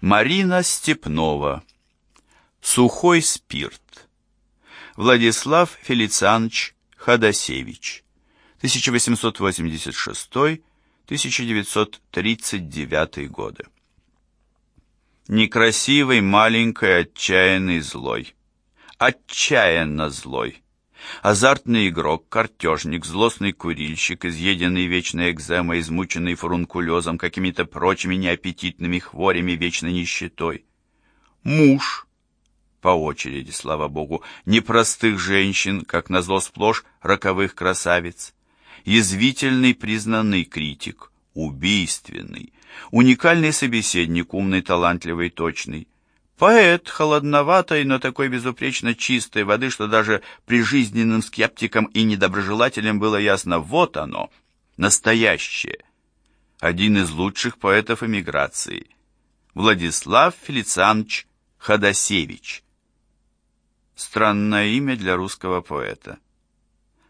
Марина Степнова. Сухой спирт. Владислав Фелицианович Ходосевич. 1886-1939 годы. Некрасивый, маленький, отчаянный, злой. Отчаянно злой. Азартный игрок, картежник, злостный курильщик, изъеденный вечной экземой, измученный фурункулезом, какими-то прочими неаппетитными хворями, вечной нищетой. Муж, по очереди, слава богу, непростых женщин, как назло сплошь роковых красавиц. Язвительный признанный критик, убийственный, уникальный собеседник, умный, талантливый, точный, Поэт холодноватой, но такой безупречно чистой воды, что даже прижизненным скептикам и недоброжелателям было ясно, вот оно, настоящее. Один из лучших поэтов эмиграции. Владислав Фелицианович Ходосевич. Странное имя для русского поэта.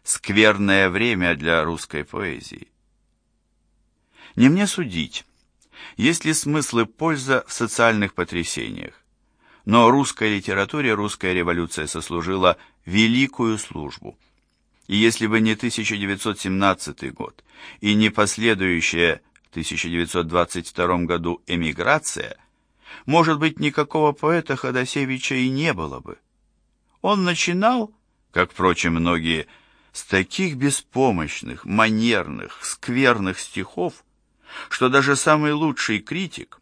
Скверное время для русской поэзии. Не мне судить, есть ли смысл и польза в социальных потрясениях но русской литературе русская революция сослужила великую службу. И если бы не 1917 год и не последующая в 1922 году эмиграция, может быть, никакого поэта Ходосевича и не было бы. Он начинал, как, впрочем, многие, с таких беспомощных, манерных, скверных стихов, что даже самый лучший критик,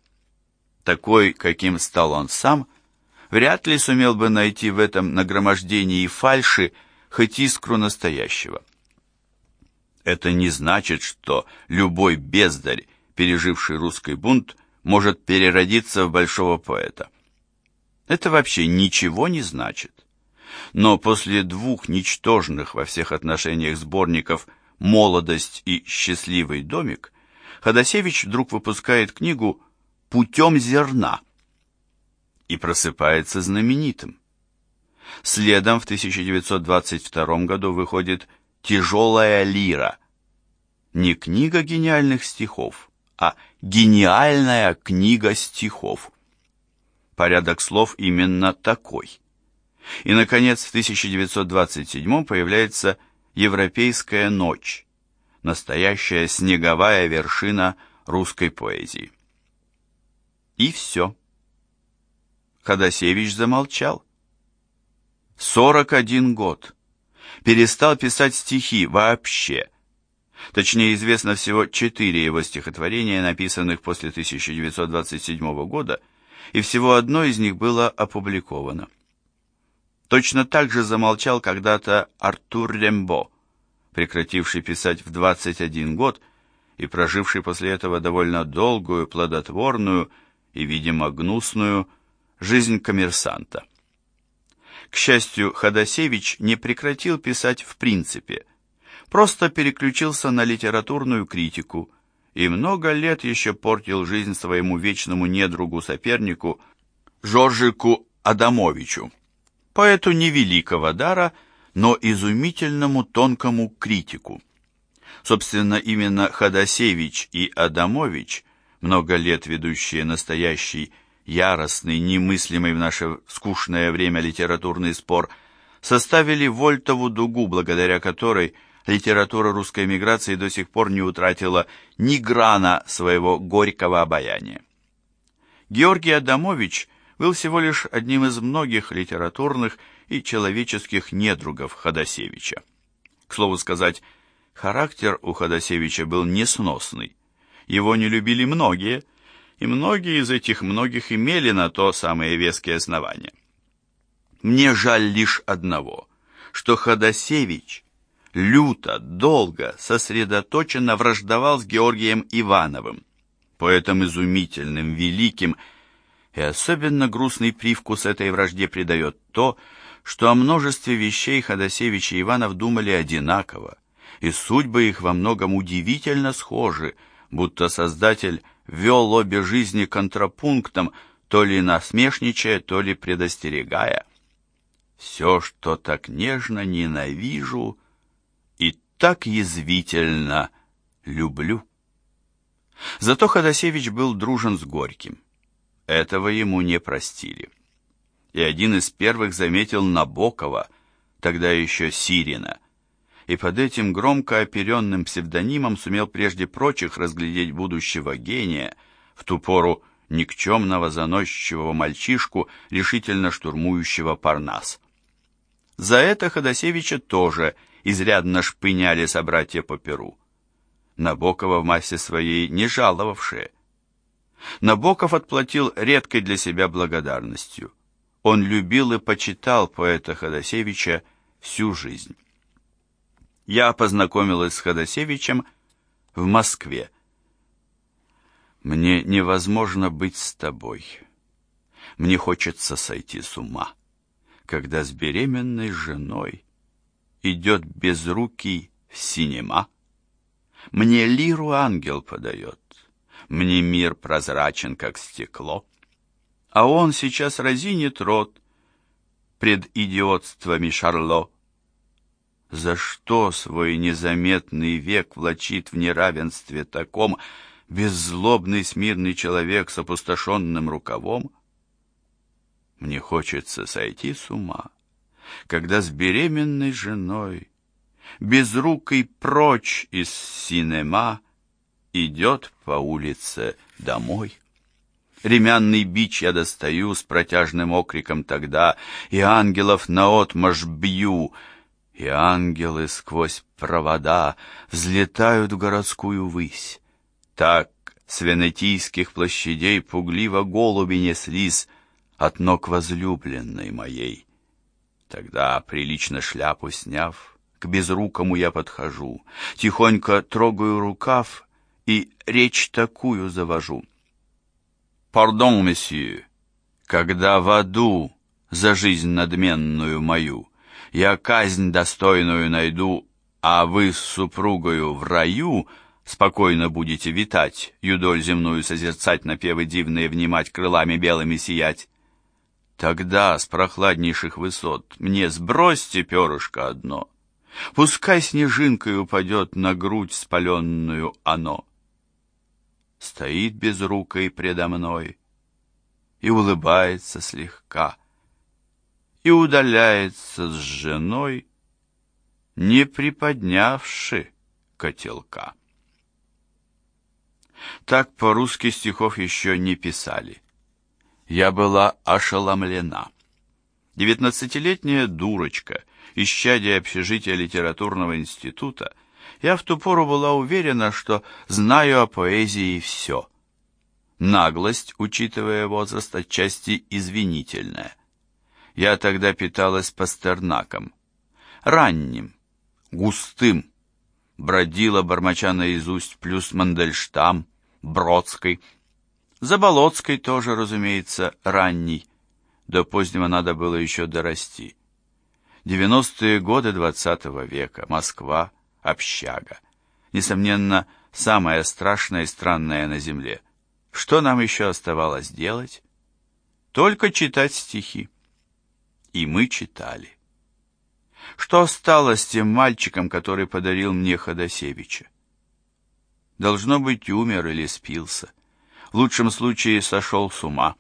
такой, каким стал он сам, вряд ли сумел бы найти в этом нагромождении фальши хоть искру настоящего. Это не значит, что любой бездарь, переживший русский бунт, может переродиться в большого поэта. Это вообще ничего не значит. Но после двух ничтожных во всех отношениях сборников «Молодость» и «Счастливый домик» Ходосевич вдруг выпускает книгу «Путем зерна», и просыпается знаменитым. Следом в 1922 году выходит «Тяжелая лира». Не книга гениальных стихов, а гениальная книга стихов. Порядок слов именно такой. И, наконец, в 1927 появляется «Европейская ночь», настоящая снеговая вершина русской поэзии. И все. Ходосевич замолчал. Сорок один год. Перестал писать стихи вообще. Точнее, известно всего четыре его стихотворения, написанных после 1927 года, и всего одно из них было опубликовано. Точно так же замолчал когда-то Артур Рембо, прекративший писать в 21 год и проживший после этого довольно долгую, плодотворную и, видимо, гнусную Жизнь коммерсанта. К счастью, Ходосевич не прекратил писать в принципе, просто переключился на литературную критику и много лет еще портил жизнь своему вечному недругу-сопернику Жоржику Адамовичу, поэту невеликого дара, но изумительному тонкому критику. Собственно, именно Ходосевич и Адамович, много лет ведущие настоящий яростный, немыслимый в наше скучное время литературный спор, составили Вольтову дугу, благодаря которой литература русской эмиграции до сих пор не утратила ни грана своего горького обаяния. Георгий Адамович был всего лишь одним из многих литературных и человеческих недругов Ходосевича. К слову сказать, характер у Ходосевича был несносный. Его не любили многие – и многие из этих многих имели на то самые веские основания. Мне жаль лишь одного, что Ходосевич люто, долго, сосредоточенно враждовал с Георгием Ивановым, поэтом изумительным, великим, и особенно грустный привкус этой вражде придает то, что о множестве вещей Ходосевич и Иванов думали одинаково, и судьбы их во многом удивительно схожи, будто Создатель вел обе жизни контрапунктом, то ли насмешничая, то ли предостерегая. Все, что так нежно ненавижу и так язвительно люблю. Зато Ходосевич был дружен с Горьким. этого ему не простили. И один из первых заметил Набокова, тогда еще Сирина, и под этим громко оперенным псевдонимом сумел прежде прочих разглядеть будущего гения, в ту пору никчемного заносчивого мальчишку, решительно штурмующего Парнас. За это Ходосевича тоже изрядно шпыняли собратья по перу. Набокова в массе своей не жаловавшие. Набоков отплатил редкой для себя благодарностью. Он любил и почитал поэта Ходосевича всю жизнь. Я познакомилась с Ходосевичем в Москве. Мне невозможно быть с тобой. Мне хочется сойти с ума, когда с беременной женой идет безрукий в синема. Мне лиру ангел подает, мне мир прозрачен, как стекло, а он сейчас разинет рот пред идиотствами Шарло. За что свой незаметный век влачит в неравенстве таком, беззлобный смирный человек с опустошенным рукавом? Мне хочется сойти с ума, когда с беременной женой, безрукой прочь из синема, идет по улице домой. Ремянный бич я достаю с протяжным окриком тогда, и ангелов наотмашь бью, и ангелы сквозь провода взлетают в городскую высь. Так с венетийских площадей пугливо голуби неслись от ног возлюбленной моей. Тогда, прилично шляпу сняв, к безрукому я подхожу, тихонько трогаю рукав и речь такую завожу. «Пардон, месье, когда в аду за жизнь надменную мою я казнь достойную найду, а вы с супругою в раю — спокойно будете витать, юдоль земную созерцать, напевы дивные внимать, крылами белыми сиять. Тогда с прохладнейших высот мне сбросьте перышко одно, пускай снежинкой упадет на грудь спаленную оно. Стоит безрукой предо мной и улыбается слегка, и удаляется с женой, не приподнявши котелка. Так по-русски стихов еще не писали. Я была ошеломлена. Девятнадцатилетняя дурочка, исчадие общежития литературного института, я в ту пору была уверена, что знаю о поэзии все. Наглость, учитывая возраст, отчасти извинительная. Я тогда питалась пастернаком. Ранним, густым, бродила, бормоча наизусть, плюс Мандельштам, Бродской. Заболоцкой тоже, разумеется, ранний. До позднего надо было еще дорасти. Девяностые годы двадцатого века, Москва, общага. Несомненно, самое страшное и странное на земле. Что нам еще оставалось делать? Только читать стихи. И мы читали. Что стало с тем мальчиком, который подарил мне Ходосевича? Должно быть, умер или спился. В лучшем случае сошел с ума.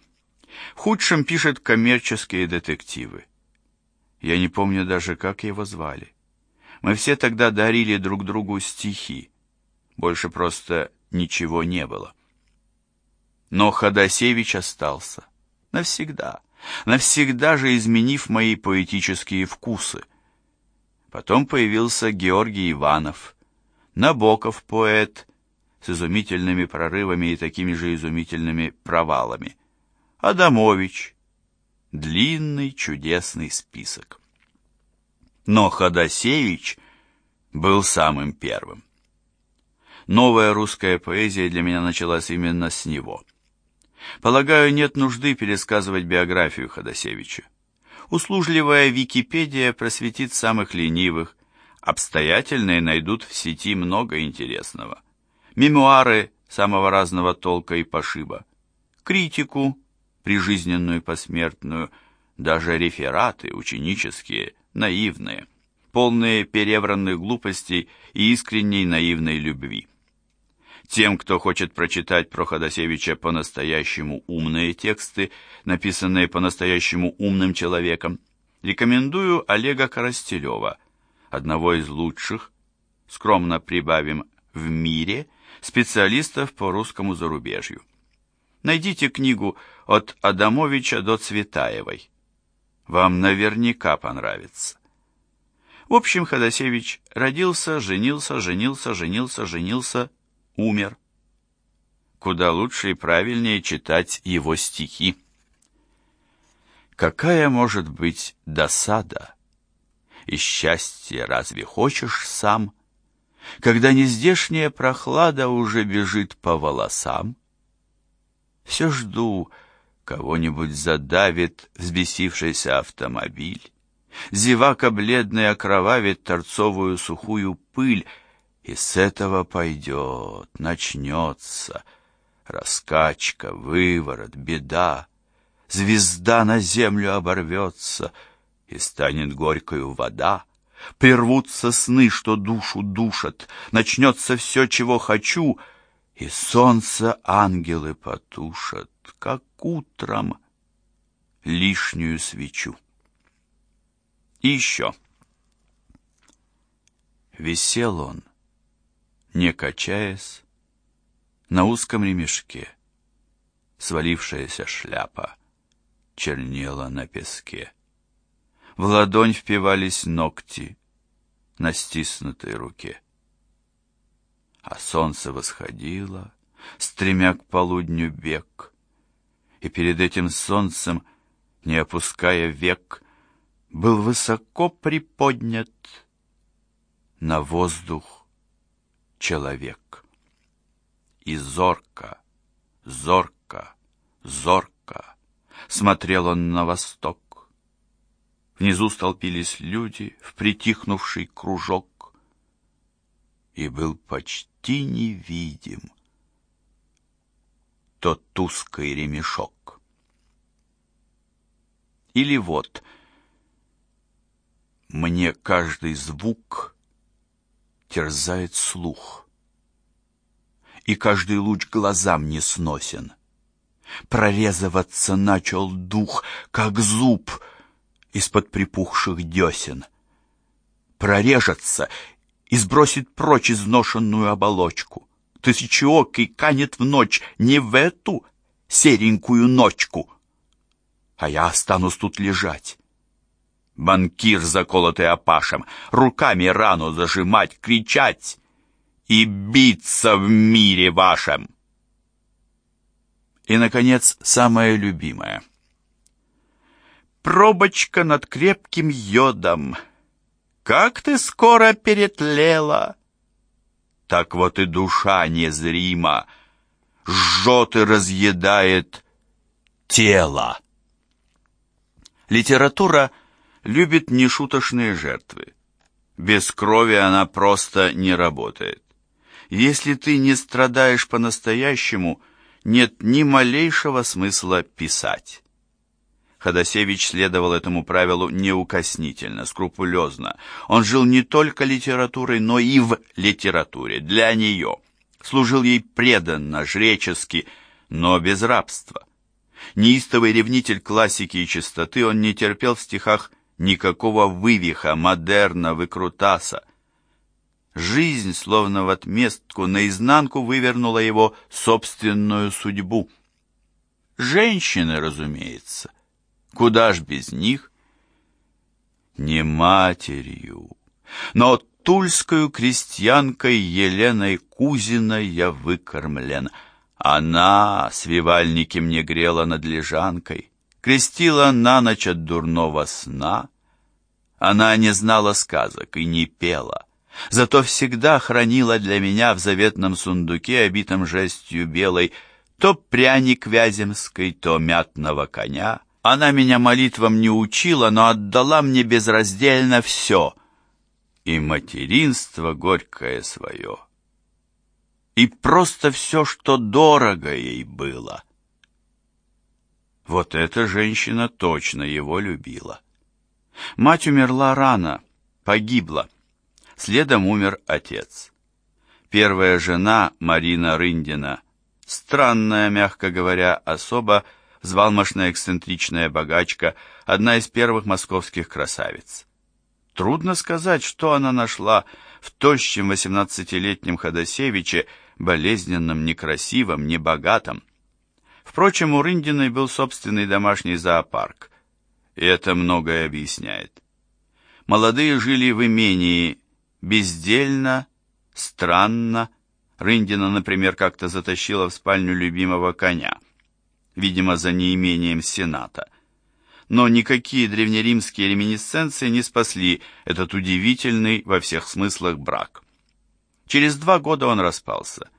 В худшем пишет коммерческие детективы. Я не помню даже, как его звали. Мы все тогда дарили друг другу стихи. Больше просто ничего не было. Но Ходосевич остался. Навсегда. Навсегда же изменив мои поэтические вкусы. Потом появился Георгий Иванов, Набоков поэт с изумительными прорывами и такими же изумительными провалами, Адамович, длинный чудесный список. Но Ходосевич был самым первым. Новая русская поэзия для меня началась именно с него. Полагаю, нет нужды пересказывать биографию Ходосевича услужливая Википедия просветит самых ленивых, обстоятельные найдут в сети много интересного. Мемуары самого разного толка и пошиба, критику, прижизненную и посмертную, даже рефераты ученические, наивные, полные перевранных глупостей и искренней наивной любви. Тем, кто хочет прочитать про Ходосевича по-настоящему умные тексты, написанные по-настоящему умным человеком, рекомендую Олега Коростелева, одного из лучших, скромно прибавим, в мире специалистов по русскому зарубежью. Найдите книгу «От Адамовича до Цветаевой». Вам наверняка понравится. В общем, Ходосевич родился, женился, женился, женился, женился, умер. Куда лучше и правильнее читать его стихи. Какая может быть досада? И счастье разве хочешь сам? Когда нездешняя прохлада уже бежит по волосам? Все жду, кого-нибудь задавит взбесившийся автомобиль. Зевака бледная окровавит торцовую сухую пыль, и с этого пойдет, начнется раскачка, выворот, беда. Звезда на землю оборвется, и станет горькою вода. Прервутся сны, что душу душат, начнется все, чего хочу, и солнце ангелы потушат, как утром лишнюю свечу. И еще. Висел он, не качаясь, на узком ремешке. Свалившаяся шляпа чернела на песке. В ладонь впивались ногти на стиснутой руке. А солнце восходило, стремя к полудню бег, и перед этим солнцем, не опуская век, был высоко приподнят на воздух человек. И зорко, зорко, зорко смотрел он на восток. Внизу столпились люди в притихнувший кружок, и был почти невидим тот узкий ремешок. Или вот — мне каждый звук терзает слух, И каждый луч глазам не сносен. Прорезываться начал дух, как зуб из-под припухших десен. Прорежется и сбросит прочь изношенную оболочку. Тысячеокий канет в ночь не в эту серенькую ночку, а я останусь тут лежать банкир, заколотый опашем, руками рану зажимать, кричать и биться в мире вашем. И, наконец, самое любимое. Пробочка над крепким йодом. Как ты скоро перетлела! Так вот и душа незрима жжет и разъедает тело. Литература — любит нешуточные жертвы. Без крови она просто не работает. Если ты не страдаешь по-настоящему, нет ни малейшего смысла писать. Ходосевич следовал этому правилу неукоснительно, скрупулезно. Он жил не только литературой, но и в литературе, для нее. Служил ей преданно, жречески, но без рабства. Неистовый ревнитель классики и чистоты, он не терпел в стихах никакого вывиха, модерна, выкрутаса. Жизнь, словно в отместку, наизнанку вывернула его собственную судьбу. Женщины, разумеется. Куда ж без них? Не матерью, но тульскую крестьянкой Еленой Кузиной я выкормлен. Она свивальники мне грела над лежанкой крестила на ночь от дурного сна. Она не знала сказок и не пела, зато всегда хранила для меня в заветном сундуке, обитом жестью белой, то пряник вяземской, то мятного коня. Она меня молитвам не учила, но отдала мне безраздельно все, и материнство горькое свое, и просто все, что дорого ей было. Вот эта женщина точно его любила. Мать умерла рано, погибла. Следом умер отец. Первая жена, Марина Рындина, странная, мягко говоря, особа, взбалмошная эксцентричная богачка, одна из первых московских красавиц. Трудно сказать, что она нашла в тощем восемнадцатилетнем Ходосевиче, болезненном, некрасивом, небогатом. Впрочем, у Рындиной был собственный домашний зоопарк, и это многое объясняет. Молодые жили в имении бездельно, странно. Рындина, например, как-то затащила в спальню любимого коня, видимо, за неимением сената но никакие древнеримские реминисценции не спасли этот удивительный во всех смыслах брак. Через два года он распался.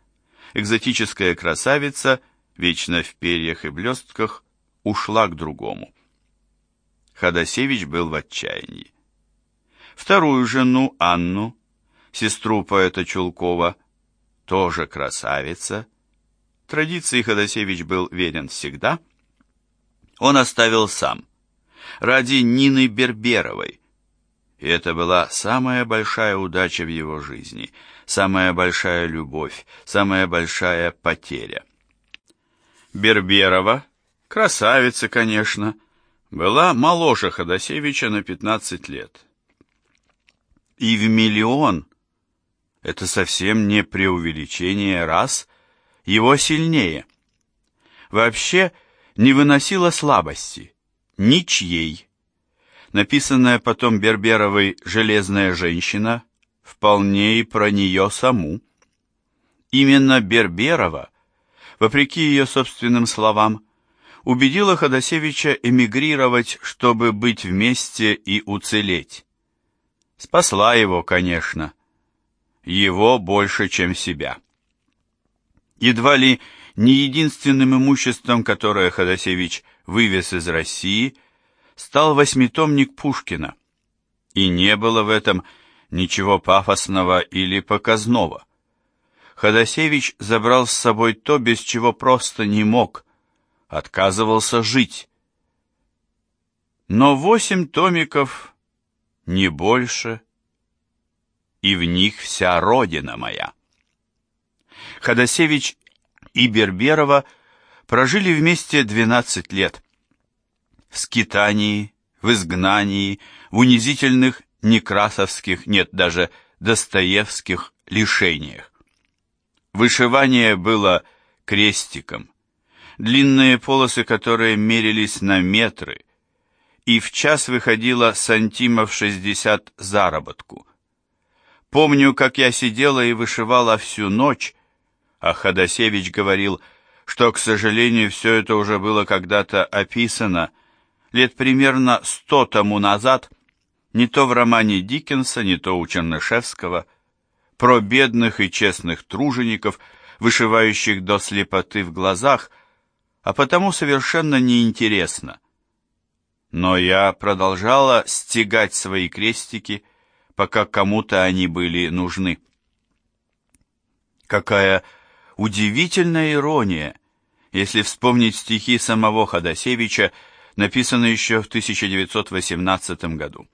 Экзотическая красавица, вечно в перьях и блестках, ушла к другому. Ходосевич был в отчаянии. Вторую жену, Анну, сестру поэта Чулкова, тоже красавица, традиции Ходосевич был верен всегда, он оставил сам – ради Нины Берберовой. И это была самая большая удача в его жизни, самая большая любовь, самая большая потеря. Берберова, красавица, конечно, была моложе Ходосевича на 15 лет. И в миллион, это совсем не преувеличение раз, его сильнее. Вообще не выносила слабости – ничьей. Написанная потом Берберовой «Железная женщина» вполне и про нее саму. Именно Берберова, вопреки ее собственным словам, убедила Ходосевича эмигрировать, чтобы быть вместе и уцелеть. Спасла его, конечно. Его больше, чем себя. Едва ли не единственным имуществом, которое Ходосевич вывез из России, стал восьмитомник Пушкина. И не было в этом ничего пафосного или показного. Ходосевич забрал с собой то, без чего просто не мог, отказывался жить. Но восемь томиков, не больше, и в них вся родина моя. Ходосевич и Берберова – прожили вместе 12 лет. В скитании, в изгнании, в унизительных некрасовских, нет, даже достоевских лишениях. Вышивание было крестиком, длинные полосы, которые мерились на метры, и в час выходило сантимов 60 заработку. Помню, как я сидела и вышивала всю ночь, а Ходосевич говорил – что, к сожалению, все это уже было когда-то описано, лет примерно сто тому назад, не то в романе Диккенса, не то у Чернышевского, про бедных и честных тружеников, вышивающих до слепоты в глазах, а потому совершенно неинтересно. Но я продолжала стегать свои крестики, пока кому-то они были нужны. Какая Удивительная ирония, если вспомнить стихи самого Ходосевича, написанные еще в 1918 году.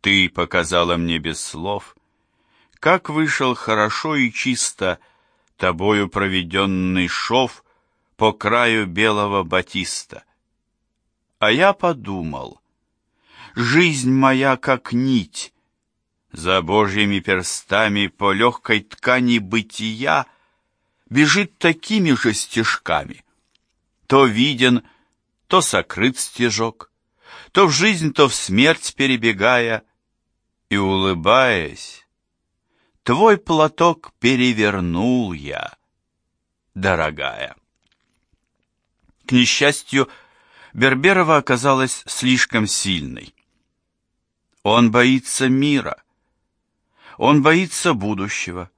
«Ты показала мне без слов, как вышел хорошо и чисто тобою проведенный шов по краю белого батиста. А я подумал, жизнь моя как нить, за Божьими перстами по легкой ткани бытия бежит такими же стежками. То виден, то сокрыт стежок, то в жизнь, то в смерть перебегая, и, улыбаясь, твой платок перевернул я, дорогая. К несчастью, Берберова оказалась слишком сильной. Он боится мира — он боится будущего.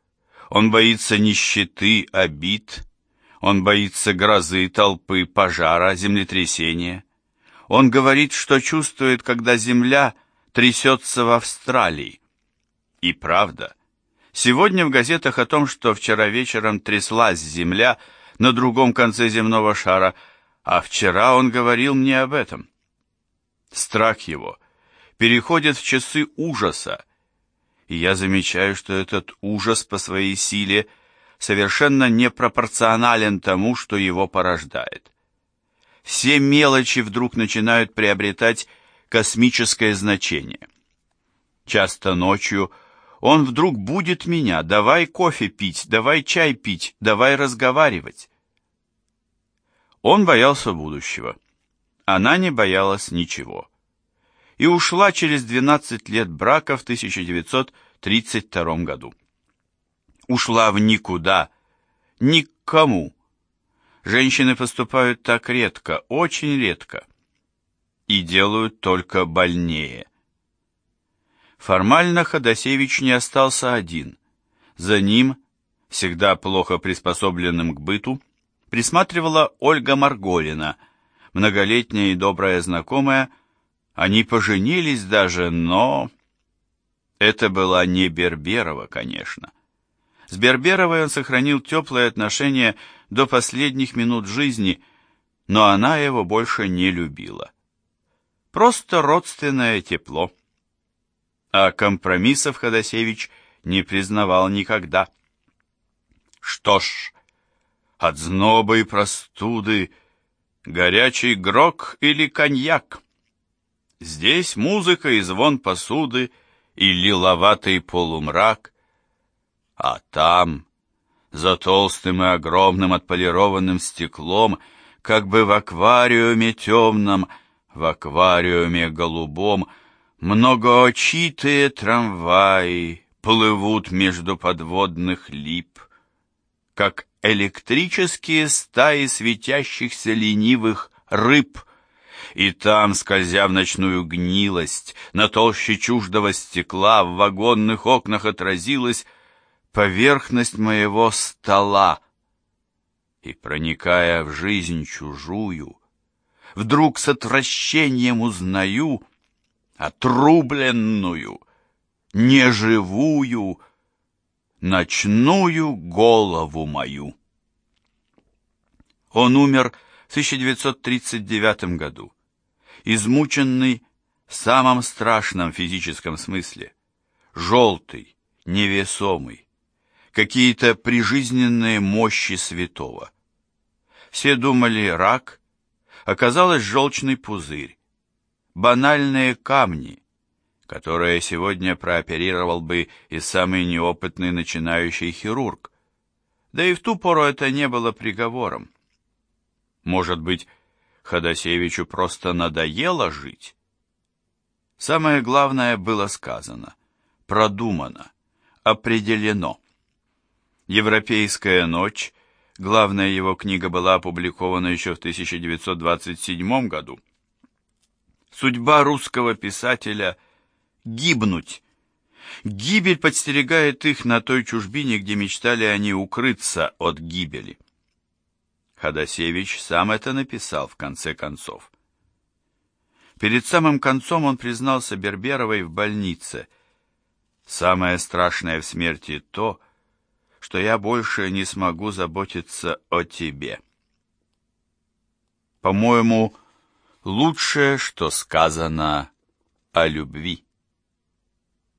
Он боится нищеты, обид. Он боится грозы, толпы, пожара, землетрясения. Он говорит, что чувствует, когда земля трясется в Австралии. И правда. Сегодня в газетах о том, что вчера вечером тряслась земля на другом конце земного шара, а вчера он говорил мне об этом. Страх его переходит в часы ужаса, и я замечаю, что этот ужас по своей силе совершенно непропорционален тому, что его порождает. Все мелочи вдруг начинают приобретать космическое значение. Часто ночью он вдруг будет меня, давай кофе пить, давай чай пить, давай разговаривать. Он боялся будущего. Она не боялась ничего. И ушла через 12 лет брака в 1932 году. Ушла в никуда, ни к кому. Женщины поступают так редко, очень редко. И делают только больнее. Формально Ходосевич не остался один. За ним, всегда плохо приспособленным к быту, присматривала Ольга Марголина, многолетняя и добрая знакомая. Они поженились даже, но... Это была не Берберова, конечно. С Берберовой он сохранил теплые отношения до последних минут жизни, но она его больше не любила. Просто родственное тепло. А компромиссов Ходосевич не признавал никогда. Что ж, от зноба и простуды, горячий грок или коньяк. Здесь музыка и звон посуды, и лиловатый полумрак, а там, за толстым и огромным отполированным стеклом, как бы в аквариуме темном, в аквариуме голубом, многоочитые трамваи плывут между подводных лип, как электрические стаи светящихся ленивых рыб, и там, скользя в ночную гнилость, на толще чуждого стекла в вагонных окнах отразилась поверхность моего стола, и, проникая в жизнь чужую, вдруг с отвращением узнаю отрубленную, неживую, ночную голову мою. Он умер в 1939 году, измученный в самом страшном физическом смысле, желтый, невесомый, какие-то прижизненные мощи святого. Все думали рак, оказалось желчный пузырь, банальные камни, которое сегодня прооперировал бы и самый неопытный начинающий хирург. Да и в ту пору это не было приговором. Может быть, Ходосевичу просто надоело жить? Самое главное было сказано, продумано, определено. «Европейская ночь», главная его книга была опубликована еще в 1927 году. Судьба русского писателя – гибнуть. Гибель подстерегает их на той чужбине, где мечтали они укрыться от гибели. Ходосевич сам это написал в конце концов. Перед самым концом он признался Берберовой в больнице. «Самое страшное в смерти то, что я больше не смогу заботиться о тебе». По-моему, лучшее, что сказано о любви.